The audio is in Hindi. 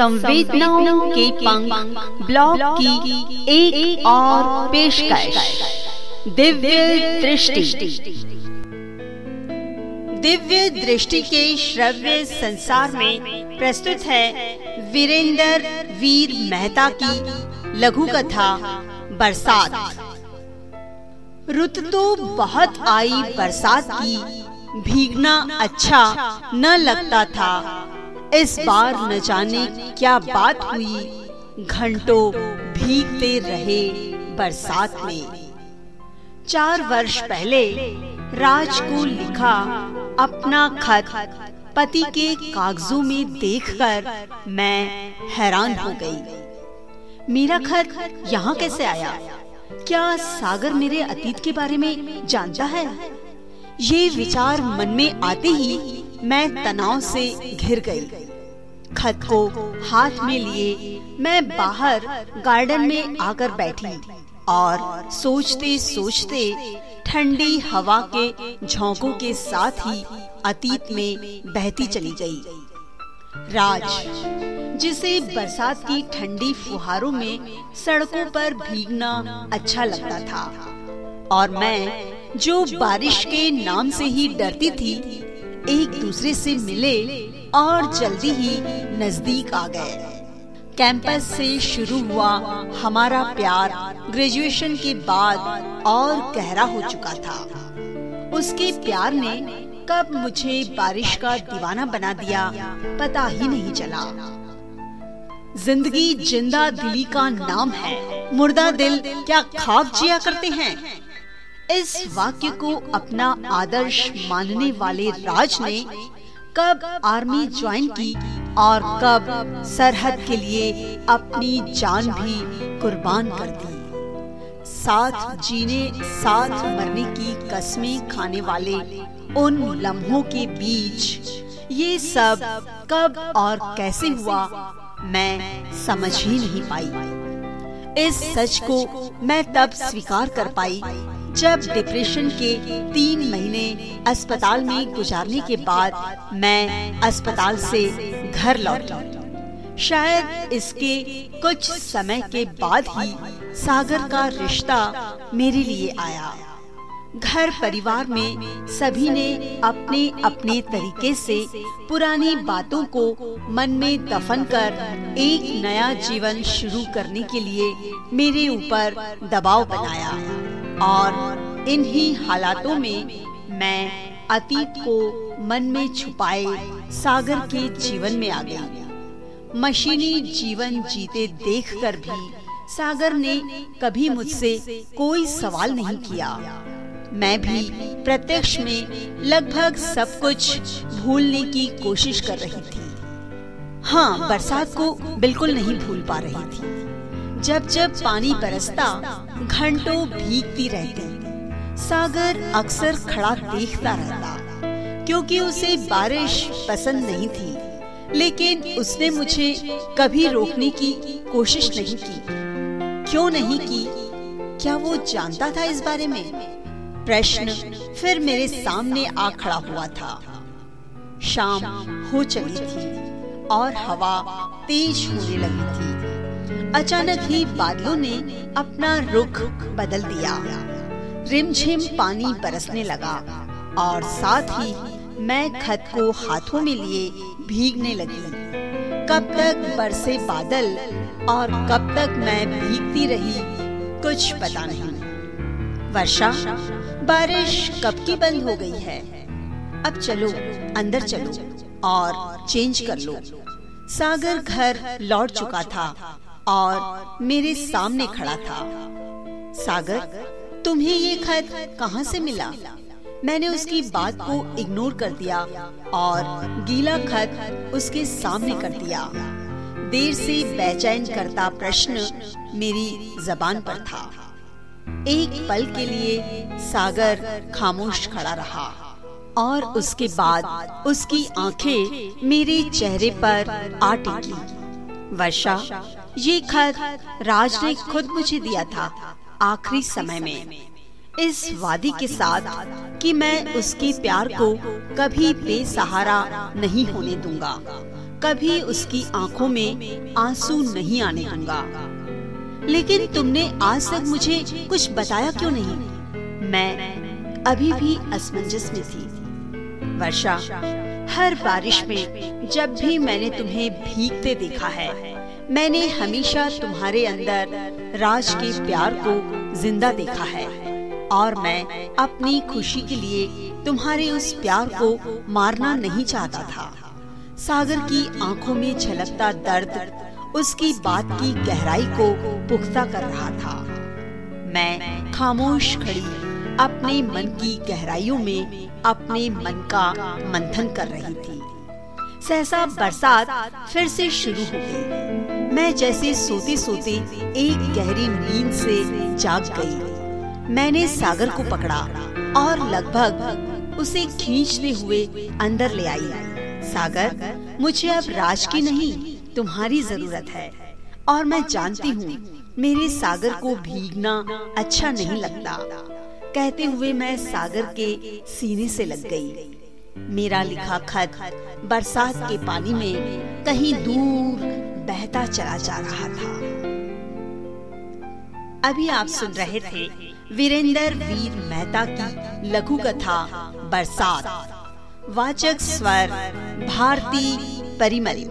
संवेदनाओं के पंख ब्लॉग की एक, एक और पेशकश। दिव्य दृष्टि। दिव्य दृष्टि के श्रव्य संसार में प्रस्तुत है वीरेंद्र वीर मेहता की लघु कथा बरसात। रुत तो बहुत आई बरसात की भीगना अच्छा न लगता था। इस बार न जाने क्या बात हुई घंटों भीगते रहे बरसात में चार वर्ष पहले राज को लिखा अपना खत पति के कागजों में देखकर मैं हैरान हो गई। मेरा खत यहाँ कैसे आया क्या सागर मेरे अतीत के बारे में जानता है ये विचार मन में आते ही मैं तनाव से घिर गई। खत को हाथ में लिए मैं बाहर गार्डन में आकर बैठी और सोचते सोचते ठंडी हवा के झोंकों के साथ ही अतीत में बहती चली गई। राज, जिसे बरसात की ठंडी फुहारों में सड़कों पर भीगना अच्छा लगता था और मैं जो बारिश के नाम से ही डरती थी, एक दूसरे से मिले और जल्दी ही नज़दीक आ गए। कैंपस से शुरू हुआ हमारा प्यार। ग्रेजुएशन के बाद और गहरा हो चुका था। उसके प्यार ने कब मुझे बारिश का दीवाना बना दिया, पता ही नहीं चला। ज़िंदगी ज़िंदा दिली का नाम है। मुर्दा दिल, क्या खाक जिया करते हैं? इस वाक्य को अपना आदर्श मानने वाले राज ने कब आर्मी ज्वाइन की और कब सरहद के लिए अपनी जान भी कुर्बान कर दी। साथ जीने, साथ मरने की कस्में खाने वाले उन लम्हों के बीच ये सब कब और कैसे हुआ मैं समझ ही नहीं पाई। इस सच को मैं तब स्वीकार कर पाई जब डिप्रेशन के तीन महीने अस्पताल में गुजारने के बाद मैं अस्पताल से घर लौटी। शायद इसके कुछ समय के बाद ही सागर का रिश्ता मेरे लिए आया। घर परिवार में सभी ने अपने अपने तरीके से पुरानी बातों को मन में दफन कर एक नया जीवन शुरू करने के लिए मेरे ऊपर दबाव बनाया। और इन्हीं हालातों में मैं अतीत को मन में छुपाए सागर के जीवन में आ गई। मशीनी जीवन जीते देखकर भी सागर ने कभी मुझसे कोई सवाल नहीं किया। मैं भी प्रत्यक्ष में लगभग सब कुछ भूलने की कोशिश कर रही थी। हाँ बरसात को बिल्कुल नहीं भूल पा रही थी। जब जब पानी बरसता, घंटों भीगती रहती। सागर अक्सर खड़ा देखता रहता, क्योंकि उसे बारिश पसंद नहीं थी। लेकिन उसने मुझे कभी रोकने की कोशिश नहीं की। क्यों नहीं की? क्या वो जानता था इस बारे में? प्रश्न फिर मेरे सामने आ खड़ा हुआ था। शाम हो चली थी और हवा तेज होने लगी थी। अचानक ही बादलों ने अपना रुख बदल दिया। रिमझिम पानी बरसने लगा और साथ ही मैं खत को हाथों में लिए भीगने लगी। कब तक बरसे बादल और कब तक मैं भीगती रही, कुछ पता नहीं। वर्षा, बारिश कब की बंद हो गई है? अब चलो, अंदर चलो और चेंज कर लो। सागर घर लौट चुका था। और मेरे सामने खड़ा था। सागर तुम्हें ये खत कहाँ से मिला? मैंने उसकी बात को इग्नोर कर दिया और गीला खत उसके सामने कर दिया। देर से बेचैन करता प्रश्न मेरी जबान पर था। एक पल के लिए सागर खामोश खड़ा रहा और उसके बाद उसकी आँखें मेरे चेहरे पर आ टिकी वर्षा ये खत राज ने खुद मुझे दिया था आखिरी समय में। इस वादी के साथ कि मैं उसके प्यार को कभी बेसहारा नहीं होने दूँगा, कभी उसकी आँखों में आँसू नहीं आने दूँगा। लेकिन तुमने आज तक मुझे कुछ बताया क्यों नहीं? मैं अभी भी असमंजस में थी। वर्षा, हर बारिश में जब भी मैंने तुम्हें भीगते देखा है मैंने हमेशा तुम्हारे अंदर राज के प्यार को ज़िंदा देखा है। और मैं अपनी खुशी के लिए तुम्हारे उस प्यार को मारना नहीं चाहता था। सागर की आँखों में छलकता दर्द उसकी बात की गहराई को पुख्ता कर रहा था। मैं खामोश खड़ी अपने मन की गहराइयों में अपने मन का मंथन कर रही थी। सहसा बरसात फिर से शुरू हो गई। मैं जैसे सोते सोते एक गहरी नींद से जाग गई। मैंने सागर को पकड़ा और लगभग उसे खींचते हुए अंदर ले आई। सागर, मुझे अब राज की नहीं, तुम्हारी ज़रूरत है। और मैं जानती हूँ, मेरे सागर को भीगना अच्छा नहीं लगता। कहते हुए मैं सागर के सीने से लग गई। मेरा लिखा खत बरसात के पानी में कहीं दूर बहता चला जा रहा था। अभी आप सुन रहे थे वीरेंद्र वीर मेहता की लघु कथा, बरसात। वाचक स्वर, भारती परिमल।